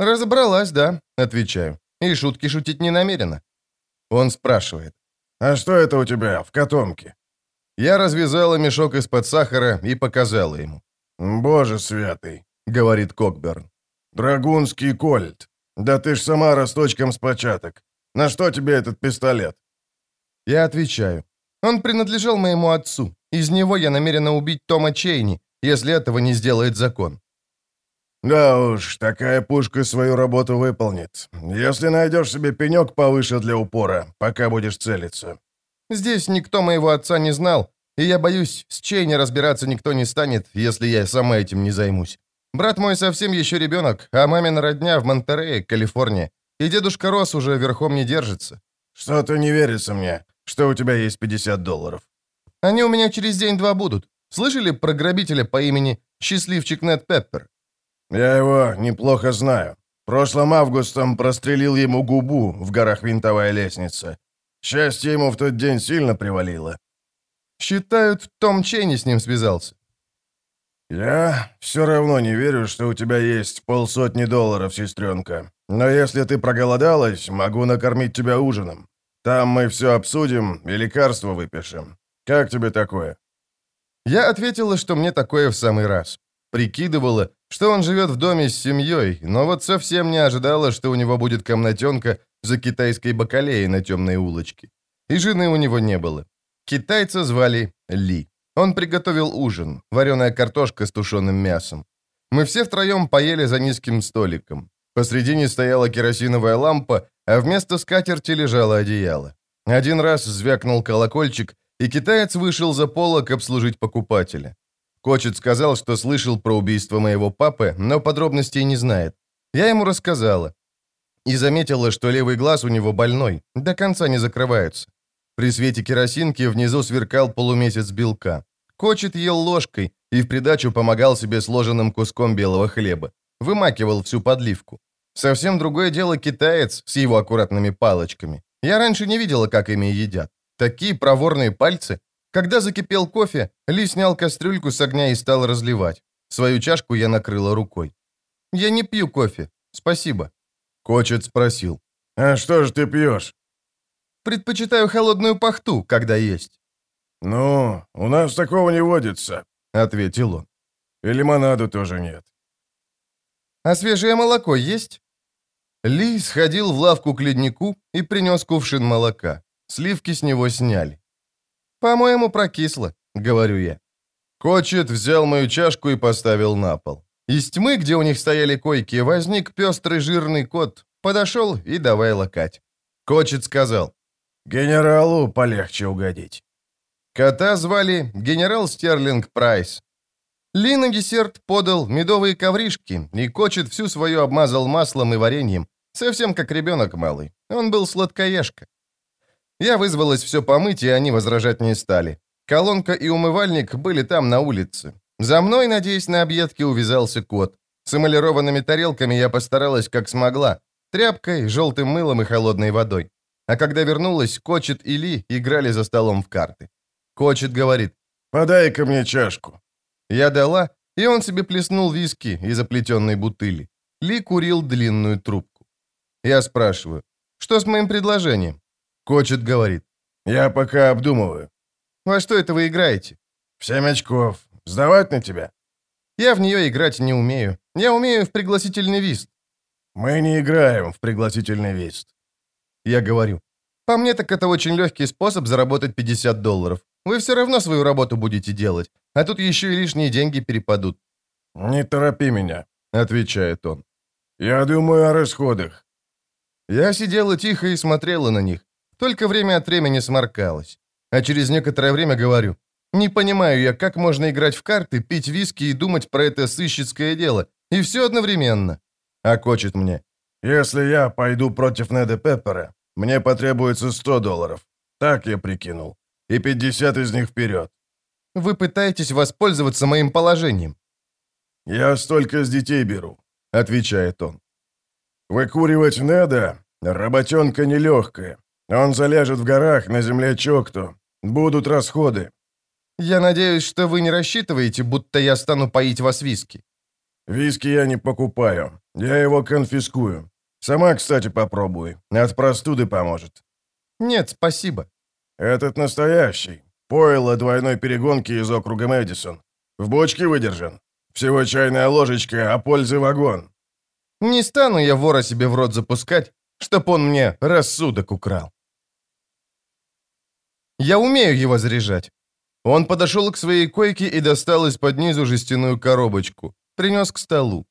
«Разобралась, да», — отвечаю. «И шутки шутить не намерена». Он спрашивает. «А что это у тебя в котомке?» Я развязала мешок из-под сахара и показала ему. «Боже святый», — говорит Кокберн. «Драгунский кольт. Да ты ж сама росточком с початок. На что тебе этот пистолет?» Я отвечаю. «Он принадлежал моему отцу. Из него я намерена убить Тома Чейни, если этого не сделает закон». «Да уж, такая пушка свою работу выполнит. Если найдешь себе пенек повыше для упора, пока будешь целиться». «Здесь никто моего отца не знал, и я боюсь, с Чейни разбираться никто не станет, если я сама этим не займусь. Брат мой совсем еще ребенок, а мамина родня в Монтерее, Калифорния, и дедушка Рос уже верхом не держится». «Что-то не верится мне, что у тебя есть 50 долларов». «Они у меня через день-два будут. Слышали про грабителя по имени Счастливчик Нед Пеппер?» «Я его неплохо знаю. Прошлым августом прострелил ему губу в горах Винтовая лестница. Счастье ему в тот день сильно привалило». «Считают, Том Чейни с ним связался». «Я все равно не верю, что у тебя есть полсотни долларов, сестренка. Но если ты проголодалась, могу накормить тебя ужином. Там мы все обсудим и лекарства выпишем. Как тебе такое?» Я ответила, что мне такое в самый раз. Прикидывала, что он живет в доме с семьей, но вот совсем не ожидала, что у него будет комнатенка за китайской бакалеей на темной улочке. И жены у него не было. Китайца звали Ли. Он приготовил ужин, вареная картошка с тушеным мясом. Мы все втроем поели за низким столиком. Посредине стояла керосиновая лампа, а вместо скатерти лежало одеяло. Один раз звякнул колокольчик, и китаец вышел за полок обслужить покупателя. Кочет сказал, что слышал про убийство моего папы, но подробностей не знает. Я ему рассказала. И заметила, что левый глаз у него больной, до конца не закрывается. При свете керосинки внизу сверкал полумесяц белка. Кочет ел ложкой и в придачу помогал себе сложенным куском белого хлеба. Вымакивал всю подливку. Совсем другое дело китаец с его аккуратными палочками. Я раньше не видела, как ими едят. Такие проворные пальцы. Когда закипел кофе, Ли снял кастрюльку с огня и стал разливать. Свою чашку я накрыла рукой. «Я не пью кофе. Спасибо». Кочет спросил. «А что же ты пьешь?» «Предпочитаю холодную пахту, когда есть». «Ну, у нас такого не водится», — ответил он. «И лимонаду тоже нет». «А свежее молоко есть?» Ли сходил в лавку к леднику и принес кувшин молока. Сливки с него сняли. «По-моему, прокисло», — говорю я. Кочет взял мою чашку и поставил на пол. Из тьмы, где у них стояли койки, возник пестрый жирный кот, подошел и давай лакать. Кочет сказал, «Генералу полегче угодить». Кота звали генерал Стерлинг Прайс. Ли на десерт подал медовые ковришки, и Кочет всю свою обмазал маслом и вареньем, совсем как ребенок малый. Он был сладкоежка. Я вызвалась все помыть, и они возражать не стали. Колонка и умывальник были там, на улице. За мной, надеясь на объедки, увязался кот. С эмалированными тарелками я постаралась как смогла. Тряпкой, желтым мылом и холодной водой. А когда вернулась, Кочет и Ли играли за столом в карты. Кочет говорит, «Подай-ка мне чашку». Я дала, и он себе плеснул виски из оплетенной бутыли. Ли курил длинную трубку. Я спрашиваю, что с моим предложением? Кочет говорит, «Я пока обдумываю». «Во что это вы играете?» «В семь очков. Сдавать на тебя?» «Я в нее играть не умею. Я умею в пригласительный вист». «Мы не играем в пригласительный вист». Я говорю, «По мне так это очень легкий способ заработать 50 долларов. Вы все равно свою работу будете делать, а тут еще и лишние деньги перепадут». «Не торопи меня», — отвечает он. «Я думаю о расходах». Я сидела тихо и смотрела на них, только время от времени сморкалась. А через некоторое время говорю, не понимаю я, как можно играть в карты, пить виски и думать про это сыщицкое дело, и все одновременно. А кочет мне. Если я пойду против Неда Пеппера, мне потребуется 100 долларов. Так я прикинул. И 50 из них вперед. Вы пытаетесь воспользоваться моим положением. Я столько с детей беру, отвечает он. Выкуривать Неда — работенка нелегкая. Он залежет в горах на земле Чокту. Будут расходы. Я надеюсь, что вы не рассчитываете, будто я стану поить вас виски. Виски я не покупаю. Я его конфискую. Сама, кстати, попробуй. От простуды поможет». «Нет, спасибо». «Этот настоящий. Пойло двойной перегонки из округа Мэдисон. В бочке выдержан. Всего чайная ложечка, а пользы вагон». «Не стану я вора себе в рот запускать, чтоб он мне рассудок украл». «Я умею его заряжать». Он подошел к своей койке и достал из-под низу жестяную коробочку. Принес к столу.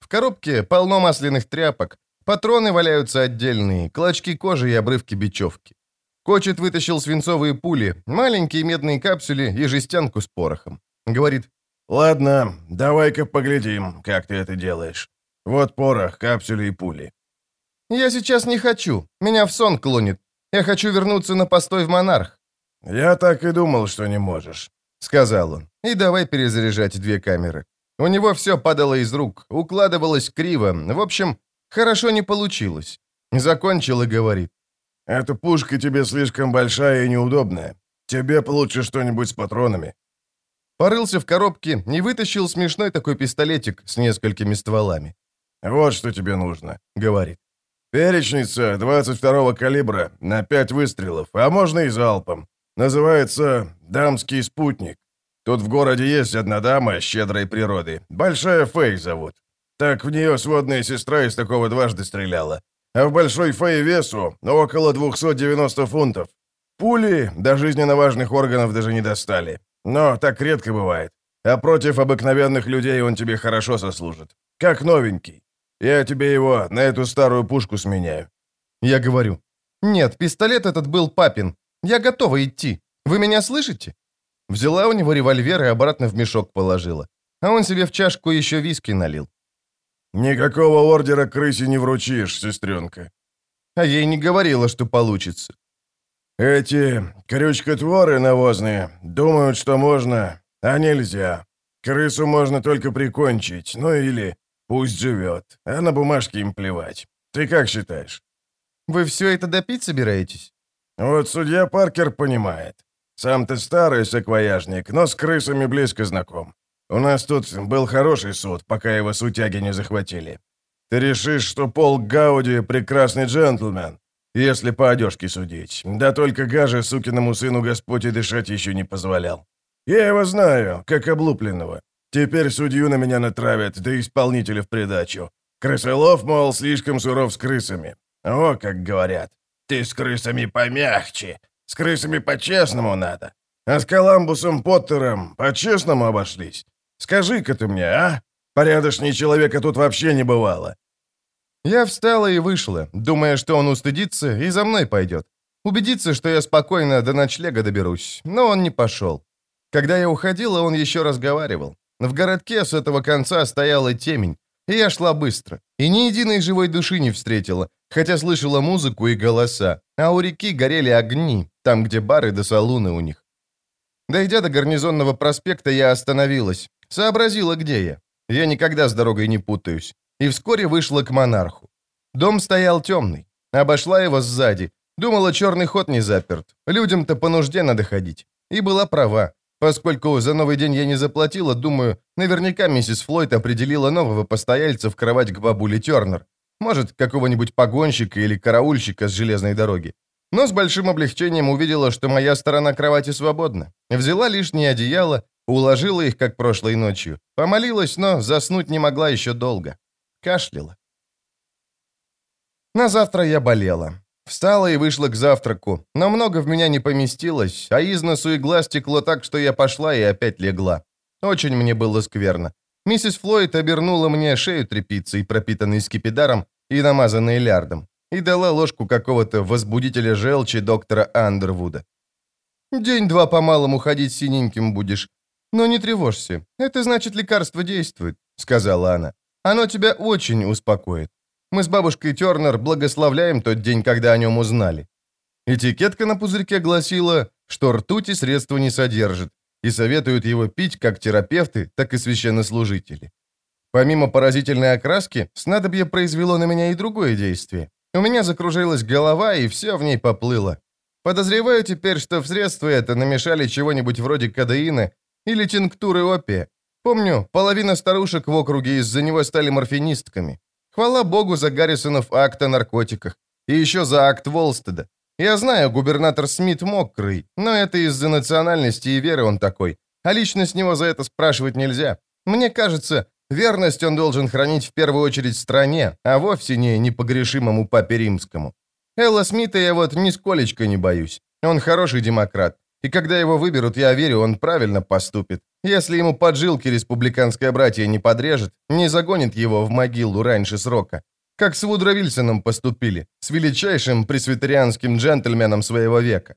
В коробке полно масляных тряпок, патроны валяются отдельные, клочки кожи и обрывки бечевки. Кочет вытащил свинцовые пули, маленькие медные капсули и жестянку с порохом. Говорит, «Ладно, давай-ка поглядим, как ты это делаешь. Вот порох, капсули и пули». «Я сейчас не хочу. Меня в сон клонит. Я хочу вернуться на постой в Монарх». «Я так и думал, что не можешь», — сказал он. «И давай перезаряжать две камеры». У него все падало из рук, укладывалось криво. В общем, хорошо не получилось. Закончил и говорит. «Эта пушка тебе слишком большая и неудобная. Тебе получше что-нибудь с патронами». Порылся в коробке и вытащил смешной такой пистолетик с несколькими стволами. «Вот что тебе нужно», — говорит. «Перечница 22-го калибра на 5 выстрелов, а можно и залпом. Называется «Дамский спутник». Тут в городе есть одна дама щедрой природы. Большая Фэй зовут. Так в нее сводная сестра из такого дважды стреляла. А в Большой Фэй весу около 290 фунтов. Пули до жизненно важных органов даже не достали. Но так редко бывает. А против обыкновенных людей он тебе хорошо сослужит. Как новенький. Я тебе его на эту старую пушку сменяю. Я говорю. Нет, пистолет этот был папин. Я готова идти. Вы меня слышите? Взяла у него револьвер и обратно в мешок положила. А он себе в чашку еще виски налил. «Никакого ордера крысе не вручишь, сестренка». А ей не говорила, что получится. «Эти крючкотворы навозные думают, что можно, а нельзя. Крысу можно только прикончить, ну или пусть живет, а на бумажке им плевать. Ты как считаешь?» «Вы все это допить собираетесь?» «Вот судья Паркер понимает. Сам ты старый саквояжник, но с крысами близко знаком. У нас тут был хороший суд, пока его сутяги не захватили. Ты решишь, что Пол Гауди — прекрасный джентльмен, если по одежке судить. Да только гаже сукиному сыну Господь и дышать еще не позволял. Я его знаю, как облупленного. Теперь судью на меня натравят, да исполнителя в придачу. Крысолов, мол, слишком суров с крысами. О, как говорят. Ты с крысами помягче, с крысами по-честному надо. А с Коламбусом Поттером по-честному обошлись. Скажи-ка ты мне, а? Порядочней человека тут вообще не бывало». Я встала и вышла, думая, что он устыдится и за мной пойдет. Убедиться, что я спокойно до ночлега доберусь, но он не пошел. Когда я уходила, он еще разговаривал. В городке с этого конца стояла темень, я шла быстро, и ни единой живой души не встретила, хотя слышала музыку и голоса, а у реки горели огни, там, где бары да салуны у них. Дойдя до гарнизонного проспекта, я остановилась, сообразила, где я. Я никогда с дорогой не путаюсь. И вскоре вышла к монарху. Дом стоял темный. Обошла его сзади. Думала, черный ход не заперт. Людям-то по нужде надо ходить. И была права. Поскольку за новый день я не заплатила, думаю, наверняка миссис Флойд определила нового постояльца в кровать к бабуле Тернер. Может, какого-нибудь погонщика или караульщика с железной дороги. Но с большим облегчением увидела, что моя сторона кровати свободна. Взяла лишнее одеяло, уложила их, как прошлой ночью. Помолилась, но заснуть не могла еще долго. Кашляла. На завтра я болела. Встала и вышла к завтраку, но много в меня не поместилось, а из носу и глаз текло так, что я пошла и опять легла. Очень мне было скверно. Миссис Флойд обернула мне шею тряпицей, пропитанной скипидаром и намазанной лярдом, и дала ложку какого-то возбудителя желчи доктора Андервуда. «День-два по-малому ходить синеньким будешь. Но не тревожься, это значит лекарство действует», — сказала она. «Оно тебя очень успокоит. Мы с бабушкой Тернер благословляем тот день, когда о нем узнали». Этикетка на пузырьке гласила, что ртути средства не содержит, и советуют его пить как терапевты, так и священнослужители. Помимо поразительной окраски, снадобье произвело на меня и другое действие. У меня закружилась голова, и все в ней поплыло. Подозреваю теперь, что в средство это намешали чего-нибудь вроде кадеина или тинктуры опия. Помню, половина старушек в округе из-за него стали морфинистками. Хвала богу за Гаррисонов акт о наркотиках. И еще за акт Волстеда. Я знаю, губернатор Смит мокрый, но это из-за национальности и веры он такой. А лично с него за это спрашивать нельзя. Мне кажется, верность он должен хранить в первую очередь стране, а вовсе не непогрешимому папе римскому. Элла Смита я вот нисколечко не боюсь. Он хороший демократ. И когда его выберут, я верю, он правильно поступит. Если ему поджилки республиканское братье не подрежет, не загонит его в могилу раньше срока. Как с Вудро Вильсоном поступили, с величайшим пресвитерианским джентльменом своего века.